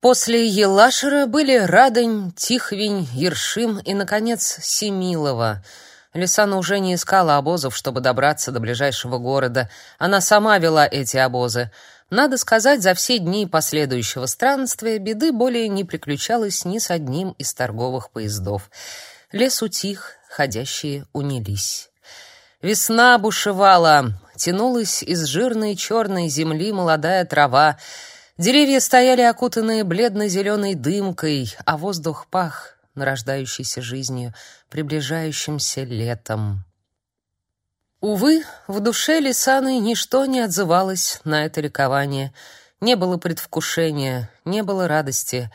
После Елашера были Радонь, Тихвень, Ершим и, наконец, Семилова. Лисана уже не искала обозов, чтобы добраться до ближайшего города. Она сама вела эти обозы. Надо сказать, за все дни последующего странствия беды более не приключалось ни с одним из торговых поездов. Лес утих, ходящие унились. Весна бушевала, тянулась из жирной черной земли молодая трава, Деревья стояли окутанные бледно-зеленой дымкой, а воздух пах нарождающейся жизнью, приближающимся летом. Увы, в душе Лисаны ничто не отзывалось на это ликование. Не было предвкушения, не было радости.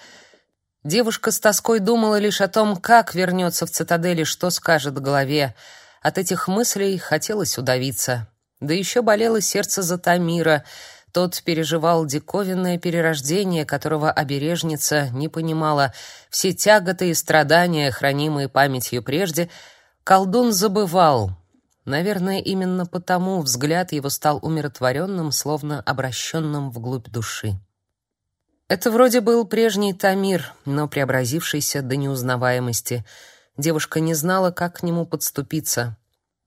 Девушка с тоской думала лишь о том, как вернется в цитадели, что скажет голове. От этих мыслей хотелось удавиться. Да еще болело сердце за Тамира — тот переживал диковинное перерождение, которого обережница не понимала. Все тяготы и страдания, хранимые памятью прежде, колдун забывал. Наверное, именно потому взгляд его стал умиротворенным, словно обращенным вглубь души. Это вроде был прежний Тамир, но преобразившийся до неузнаваемости. Девушка не знала, как к нему подступиться.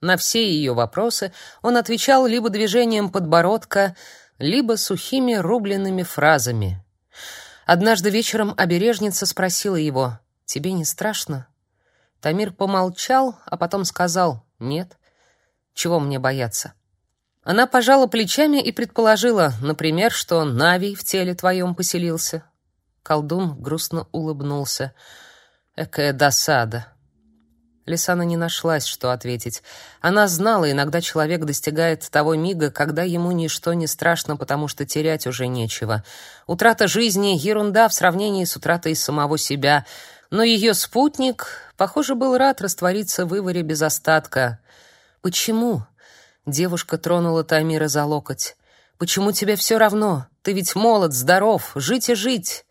На все ее вопросы он отвечал либо движением подбородка, либо сухими рубленными фразами. Однажды вечером обережница спросила его: "Тебе не страшно?" Тамир помолчал, а потом сказал: "Нет. Чего мне бояться?" Она пожала плечами и предположила, например, что Навий в теле твоем поселился. Колдун грустно улыбнулся. Экая досада. Лисана не нашлась, что ответить. Она знала, иногда человек достигает того мига, когда ему ничто не страшно, потому что терять уже нечего. Утрата жизни — ерунда в сравнении с утратой самого себя. Но ее спутник, похоже, был рад раствориться в Иваре без остатка. «Почему?» — девушка тронула Тамира за локоть. «Почему тебе все равно? Ты ведь молод, здоров, жить и жить!»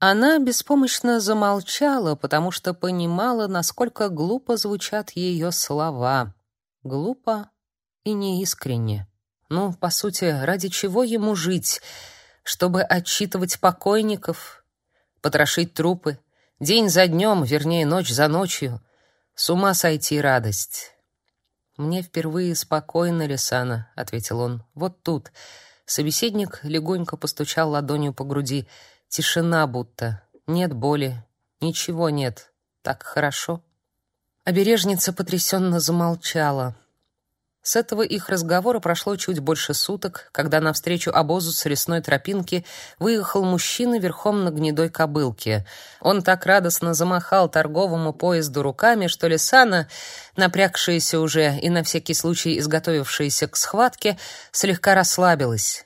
Она беспомощно замолчала, потому что понимала, насколько глупо звучат ее слова. Глупо и неискренне. Ну, по сути, ради чего ему жить? Чтобы отчитывать покойников, потрошить трупы, день за днем, вернее, ночь за ночью. С ума сойти радость. Мне впервые спокойно, Лисана, ответил он. Вот тут. Собеседник легонько постучал ладонью по груди. Тишина будто. Нет боли. Ничего нет. Так хорошо. Обережница потрясенно замолчала. С этого их разговора прошло чуть больше суток, когда навстречу обозу с лесной тропинки выехал мужчина верхом на гнедой кобылке. Он так радостно замахал торговому поезду руками, что Лисана, напрягшаяся уже и на всякий случай изготовившаяся к схватке, слегка расслабилась.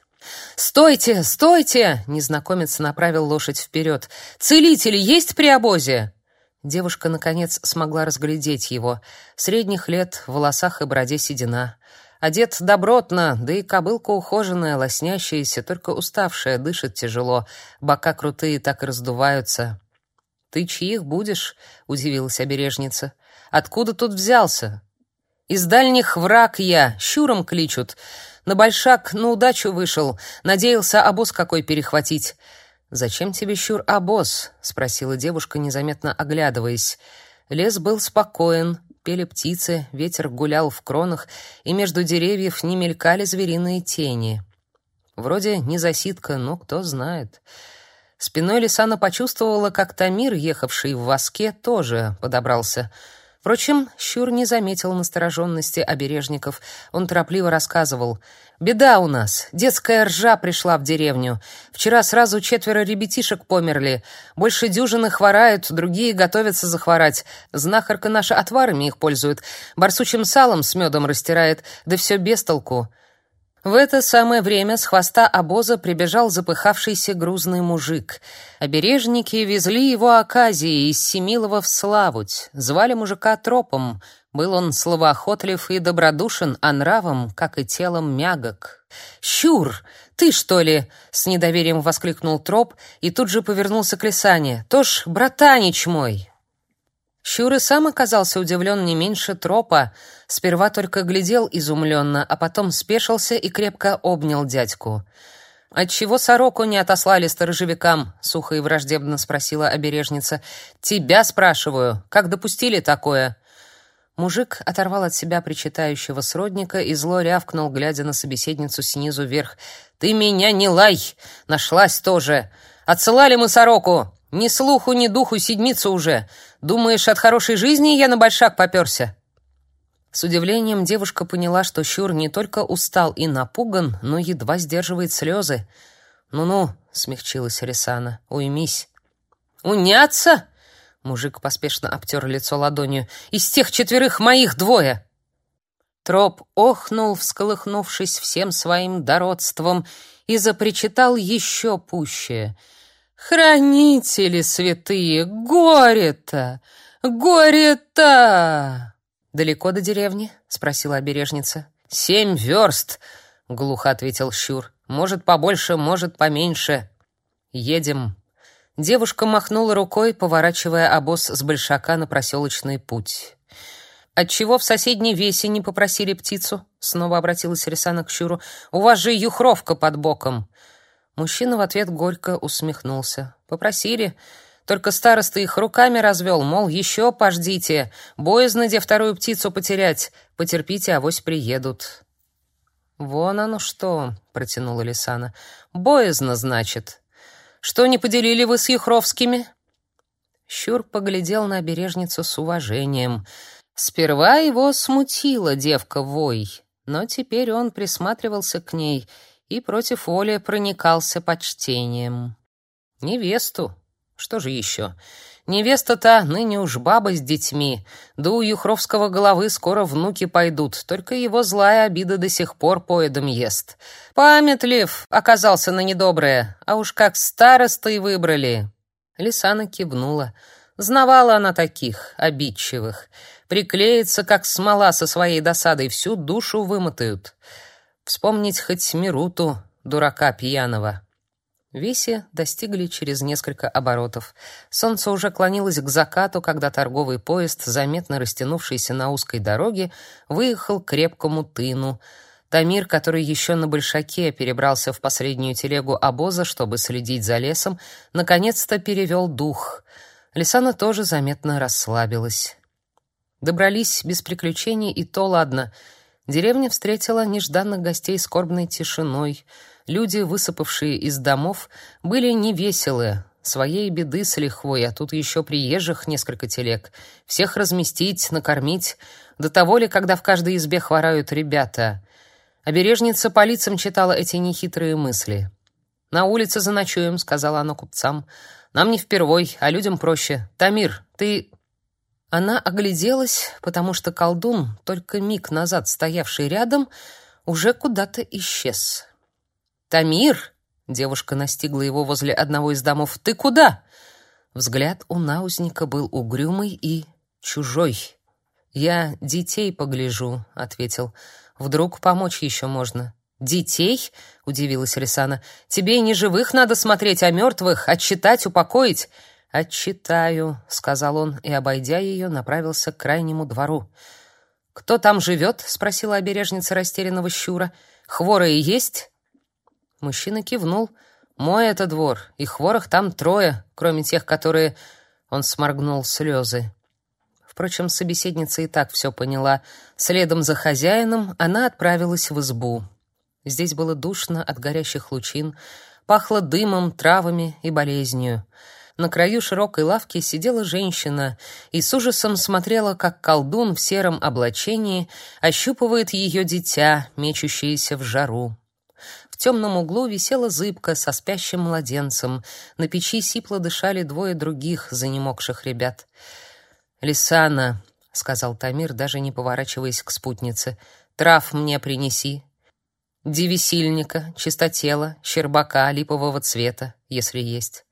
«Стойте! Стойте!» — незнакомец направил лошадь вперед. «Целители есть при обозе?» Девушка, наконец, смогла разглядеть его. Средних лет, в волосах и бороде седина. Одет добротно, да и кобылка ухоженная, лоснящаяся, только уставшая, дышит тяжело. Бока крутые так и раздуваются. «Ты чьих будешь?» — удивилась обережница. «Откуда тут взялся?» «Из дальних враг я, щуром кличут. На большак на удачу вышел, надеялся обоз какой перехватить. Зачем тебе щур обоз? спросила девушка, незаметно оглядываясь. Лес был спокоен, пели птицы, ветер гулял в кронах, и между деревьев не мелькали звериные тени. Вроде не засидка, но кто знает. Спиной Лисана почувствовала, как Тамир, ехавший в воске, тоже подобрался. Впрочем, Щур не заметил настороженности обережников. Он торопливо рассказывал. «Беда у нас. Детская ржа пришла в деревню. Вчера сразу четверо ребятишек померли. Больше дюжины хворают, другие готовятся захворать. Знахарка наша отварами их пользует. Барсучим салом с медом растирает. Да все без толку. В это самое время с хвоста обоза прибежал запыхавшийся грузный мужик. Обережники везли его оказией из Семилова в Славуть. Звали мужика Тропом. Был он словоохотлив и добродушен, а нравом, как и телом, мягок. «Щур, ты что ли?» — с недоверием воскликнул Троп и тут же повернулся к Лисане. «Тож, братанич мой, Щур и сам оказался удивлен не меньше тропа. Сперва только глядел изумленно, а потом спешился и крепко обнял дядьку. Отчего сороку не отослали сторожевикам? сухо и враждебно спросила обережница. Тебя спрашиваю, как допустили такое? Мужик оторвал от себя причитающего сродника и зло рявкнул, глядя на собеседницу снизу вверх. «Ты меня не лай! Нашлась тоже! Отсылали мы сороку! Ни слуху, ни духу седмицу уже! Думаешь, от хорошей жизни я на большак попёрся?» С удивлением девушка поняла, что Щур не только устал и напуган, но едва сдерживает слезы. «Ну-ну», — смягчилась Рисана, — «уймись». «Уняться?» — мужик поспешно обтер лицо ладонью. «Из тех четверых моих двое!» Троп охнул, всколыхнувшись всем своим дородством, и запричитал еще пуще. «Хранители святые, горе-то! Горе-то!» «Далеко до деревни?» — спросила обережница. «Семь верст», — глухо ответил Щур. «Может, побольше, может, поменьше. Едем». Девушка махнула рукой, поворачивая обоз с большака на проселочный путь. «Отчего в соседней весе не попросили птицу?» — снова обратилась Рисана к Щуру. «У вас же юхровка под боком». Мужчина в ответ горько усмехнулся. «Попросили. Только староста их руками развел, мол, еще пождите, боязно где вторую птицу потерять, потерпите, авось приедут. Вон оно что, протянула Лисана. Боязно, значит. Что не поделили вы с Ехровскими? Щур поглядел на обережницу с уважением. Сперва его смутила девка Вой, но теперь он присматривался к ней и против воли проникался почтением. Невесту, что же еще? Невеста-то ныне уж баба с детьми, да у Юхровского головы скоро внуки пойдут, только его злая обида до сих пор поедом ест. Памятлив оказался на недоброе, а уж как старостой выбрали. Лисана кивнула. Знавала она таких, обидчивых. Приклеится, как смола со своей досадой, всю душу вымотают. Вспомнить хоть Мируту, дурака пьяного. Веси достигли через несколько оборотов. Солнце уже клонилось к закату, когда торговый поезд, заметно растянувшийся на узкой дороге, выехал к крепкому тыну. Тамир, который еще на большаке перебрался в последнюю телегу обоза, чтобы следить за лесом, наконец-то перевел дух. Лисана тоже заметно расслабилась. Добрались без приключений, и то ладно. Деревня встретила нежданных гостей скорбной тишиной — Люди, высыпавшие из домов, были невеселы, своей беды с лихвой, а тут еще приезжих несколько телег. Всех разместить, накормить. До того ли, когда в каждой избе хворают ребята. Обережница по лицам читала эти нехитрые мысли. «На улице заночуем», — сказала она купцам. «Нам не впервой, а людям проще. Тамир, ты...» Она огляделась, потому что колдун, только миг назад стоявший рядом, уже куда-то исчез. «Тамир!» — девушка настигла его возле одного из домов. «Ты куда?» Взгляд у наузника был угрюмый и чужой. «Я детей погляжу», — ответил. «Вдруг помочь еще можно». «Детей?» — удивилась Рисана. «Тебе не живых надо смотреть, а мертвых, отчитать, упокоить». «Отчитаю», — сказал он, и, обойдя ее, направился к крайнему двору. «Кто там живет?» — спросила обережница растерянного щура. «Хворые есть?» Мужчина кивнул. «Мой это двор, и хворых там трое, кроме тех, которые...» Он сморгнул слезы. Впрочем, собеседница и так все поняла. Следом за хозяином она отправилась в избу. Здесь было душно от горящих лучин, пахло дымом, травами и болезнью. На краю широкой лавки сидела женщина и с ужасом смотрела, как колдун в сером облачении ощупывает ее дитя, мечущееся в жару темном углу висела зыбка со спящим младенцем. На печи сипло дышали двое других занемогших ребят. «Лисана», — сказал Тамир, даже не поворачиваясь к спутнице, — «трав мне принеси. Девисильника, чистотела, щербака, липового цвета, если есть».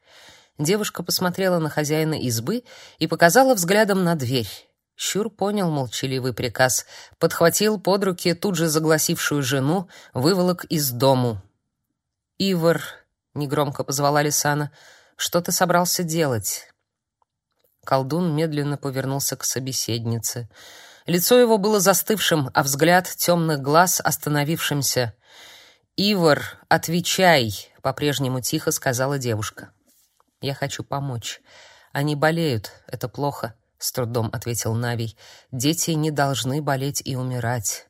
Девушка посмотрела на хозяина избы и показала взглядом на дверь. Щур понял молчаливый приказ, подхватил под руки тут же загласившую жену, выволок из дому. «Ивар», — негромко позвала Лисана, — «что ты собрался делать?» Колдун медленно повернулся к собеседнице. Лицо его было застывшим, а взгляд темных глаз остановившимся. Ивар, отвечай, по-прежнему тихо сказала девушка. Я хочу помочь. Они болеют, это плохо, с трудом ответил Навий. Дети не должны болеть и умирать.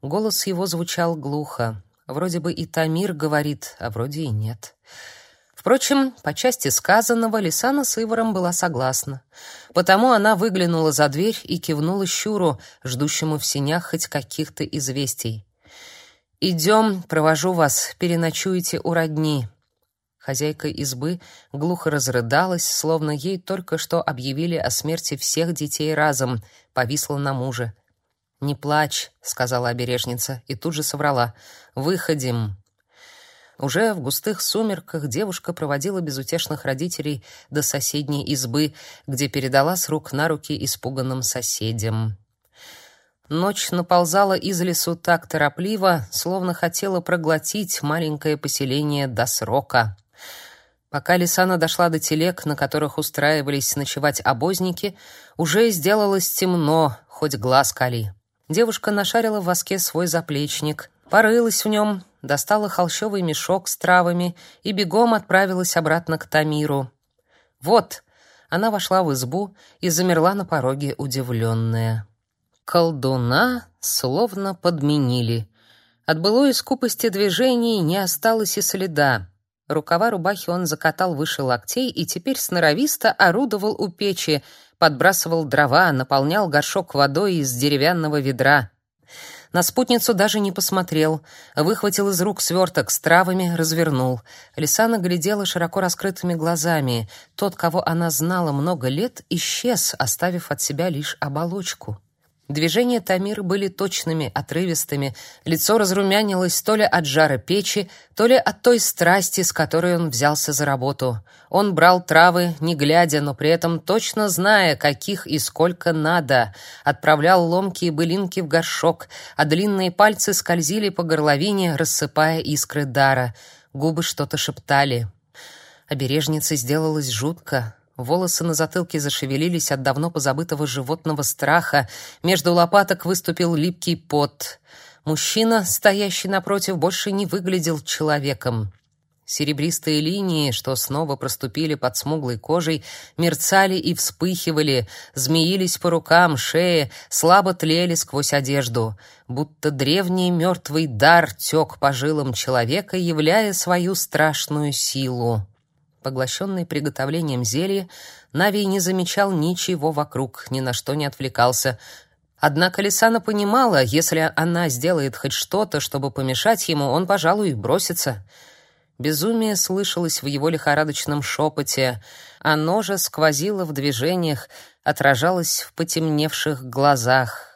Голос его звучал глухо. Вроде бы и Тамир говорит, а вроде и нет. Впрочем, по части сказанного Лисана с Ивором была согласна. Потому она выглянула за дверь и кивнула Щуру, ждущему в синях хоть каких-то известий. «Идем, провожу вас, переночуете у родни». Хозяйка избы глухо разрыдалась, словно ей только что объявили о смерти всех детей разом, повисла на муже. «Не плачь», — сказала обережница, и тут же соврала. «Выходим». Уже в густых сумерках девушка проводила безутешных родителей до соседней избы, где передала с рук на руки испуганным соседям. Ночь наползала из лесу так торопливо, словно хотела проглотить маленькое поселение до срока. Пока Лисана дошла до телег, на которых устраивались ночевать обозники, уже сделалось темно, хоть глаз кали. Девушка нашарила в воске свой заплечник, порылась в нем, достала холщовый мешок с травами и бегом отправилась обратно к Тамиру. Вот, она вошла в избу и замерла на пороге, удивленная. Колдуна словно подменили. От былой скупости движений не осталось и следа. Рукава рубахи он закатал выше локтей и теперь сноровисто орудовал у печи, подбрасывал дрова, наполнял горшок водой из деревянного ведра. На спутницу даже не посмотрел, выхватил из рук сверток с травами, развернул. Лисана глядела широко раскрытыми глазами. Тот, кого она знала много лет, исчез, оставив от себя лишь оболочку. Движения Тамиры были точными, отрывистыми, лицо разрумянилось то ли от жара печи, то ли от той страсти, с которой он взялся за работу. Он брал травы, не глядя, но при этом точно зная, каких и сколько надо, отправлял ломкие былинки в горшок, а длинные пальцы скользили по горловине, рассыпая искры дара. Губы что-то шептали. Обережнице сделалось жутко. Волосы на затылке зашевелились от давно позабытого животного страха. Между лопаток выступил липкий пот. Мужчина, стоящий напротив, больше не выглядел человеком. Серебристые линии, что снова проступили под смуглой кожей, мерцали и вспыхивали, змеились по рукам, шее, слабо тлели сквозь одежду, будто древний мертвый дар тек по жилам человека, являя свою страшную силу. Поглощенный приготовлением зелья, Навий не замечал ничего вокруг, ни на что не отвлекался. Однако Лисана понимала, если она сделает хоть что-то, чтобы помешать ему, он, пожалуй, бросится. Безумие слышалось в его лихорадочном шепоте, оно же сквозило в движениях, отражалось в потемневших глазах.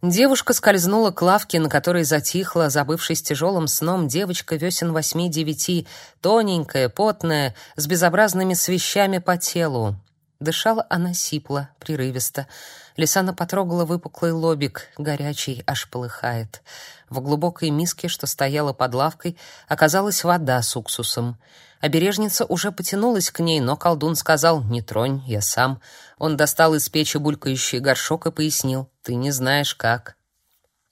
Девушка скользнула к лавке, на которой затихла, забывшись тяжелым сном, девочка весен восьми-девяти, тоненькая, потная, с безобразными свещами по телу. Дышала она сипло, прерывисто. Лисана потрогала выпуклый лобик, горячий, аж полыхает. В глубокой миске, что стояла под лавкой, оказалась вода с уксусом. Обережница уже потянулась к ней, но колдун сказал «Не тронь, я сам». Он достал из печи булькающий горшок и пояснил «Ты не знаешь как».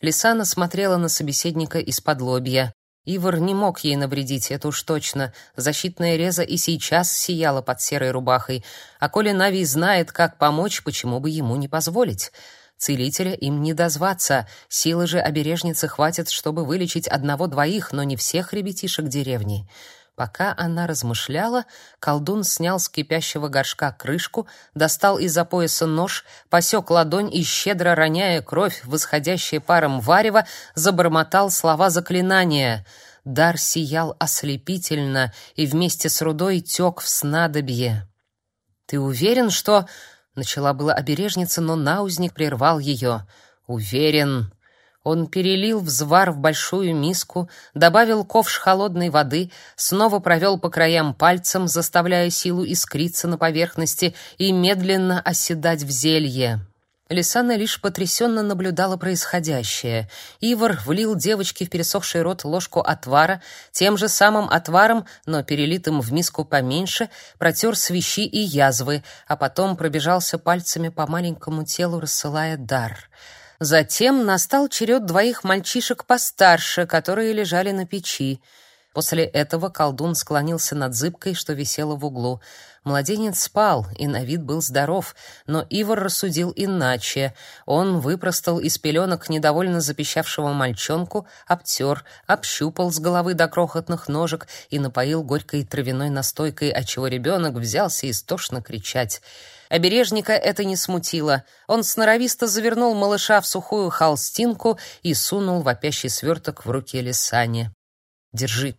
Лисана смотрела на собеседника из-под лобья. Ивар не мог ей навредить, это уж точно. Защитная реза и сейчас сияла под серой рубахой. А коли Нави знает, как помочь, почему бы ему не позволить? Целителя им не дозваться. Силы же обережницы хватит, чтобы вылечить одного-двоих, но не всех ребятишек деревни. Пока она размышляла, колдун снял с кипящего горшка крышку, достал из-за пояса нож, посек ладонь и, щедро роняя кровь, восходящее паром варево, забормотал слова заклинания. Дар сиял ослепительно и вместе с рудой тек в снадобье. «Ты уверен, что...» — начала была обережница, но наузник прервал ее. «Уверен», он перелил взвар в большую миску, добавил ковш холодной воды, снова провел по краям пальцем, заставляя силу искриться на поверхности и медленно оседать в зелье. Лисана лишь потрясенно наблюдала происходящее. Ивар влил девочке в пересохший рот ложку отвара, тем же самым отваром, но перелитым в миску поменьше, протер свищи и язвы, а потом пробежался пальцами по маленькому телу, рассылая дар — Затем настал черед двоих мальчишек постарше, которые лежали на печи. После этого колдун склонился над зыбкой, что висела в углу. Младенец спал и на вид был здоров, но Ивар рассудил иначе. Он выпростал из пеленок недовольно запищавшего мальчонку, обтер, общупал с головы до крохотных ножек и напоил горькой травяной настойкой, отчего ребенок взялся истошно кричать. Обережника это не смутило. Он сноровисто завернул малыша в сухую холстинку и сунул вопящий сверток в руки Лисане. «Держи».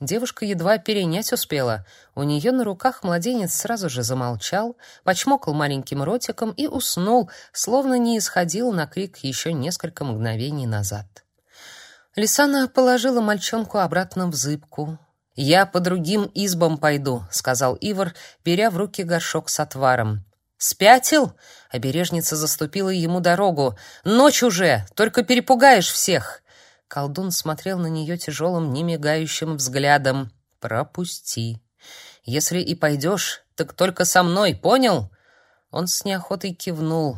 Девушка едва перенять успела. У нее на руках младенец сразу же замолчал, почмокал маленьким ротиком и уснул, словно не исходил на крик еще несколько мгновений назад. Лисана положила мальчонку обратно в зыбку. «Я по другим избам пойду», — сказал Ивар, беря в руки горшок с отваром. «Спятил?» — обережница заступила ему дорогу. «Ночь уже, только перепугаешь всех!» Колдун смотрел на нее тяжелым, немигающим взглядом. «Пропусти. Если и пойдешь, так только со мной, понял?» Он с неохотой кивнул.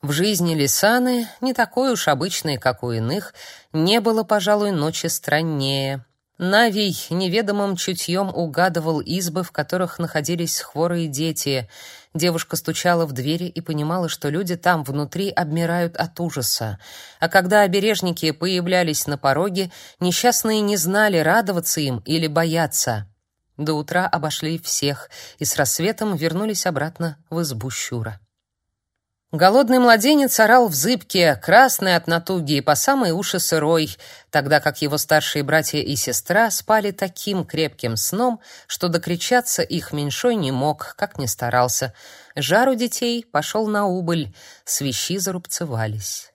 В жизни Лисаны, не такой уж обычной, как у иных, не было, пожалуй, ночи страннее. Навий неведомым чутьем угадывал избы, в которых находились хворые дети. Девушка стучала в двери и понимала, что люди там внутри обмирают от ужаса. А когда обережники появлялись на пороге, несчастные не знали, радоваться им или бояться. До утра обошли всех и с рассветом вернулись обратно в избу Щура. Голодный младенец орал в зыбке, красный от натуги и по самые уши сырой, тогда как его старшие братья и сестра спали таким крепким сном, что докричаться их меньшой не мог, как ни старался. Жар у детей пошел на убыль, свищи зарубцевались.